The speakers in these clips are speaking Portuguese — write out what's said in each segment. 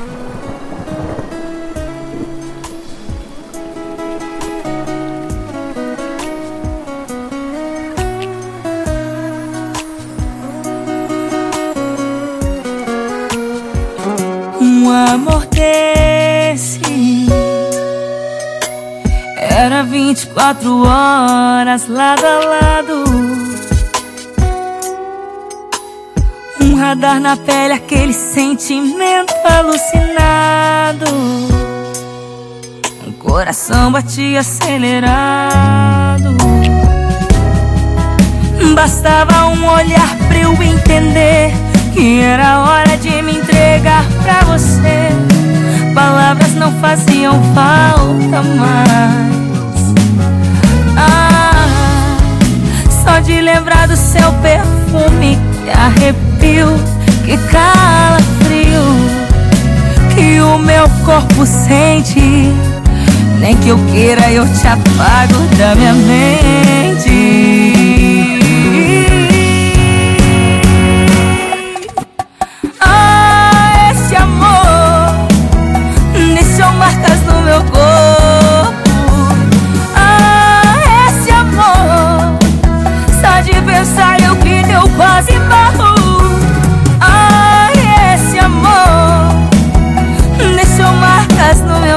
Um amor desse era 24 horas lado a lado. Um radar na pele, aquele sentimento alucinado. Um coração batia acelerado. Bastava um olhar pra eu entender que era hora de me entregar pra você. Palavras não faziam falta mais. Ah, só de lembrar do seu perfume que arrepio, que calafrio, que o meu corpo sente. Nem que eu queira, eu te apago da minha mente.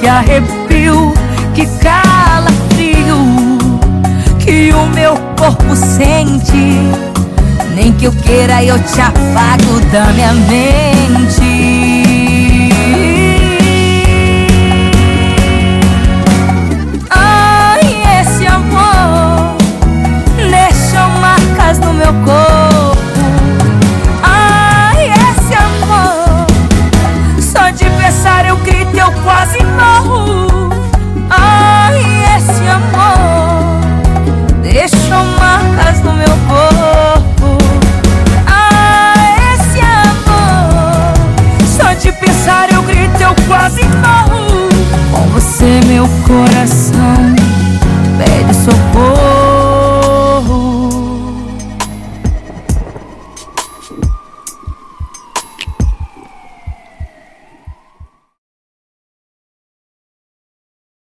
que arrepio, que cala frio, que o meu corpo sente. Nem que eu queira eu te apago da minha mente. Ai, esse amor Deixou marcas no meu corpo grito eu quase morro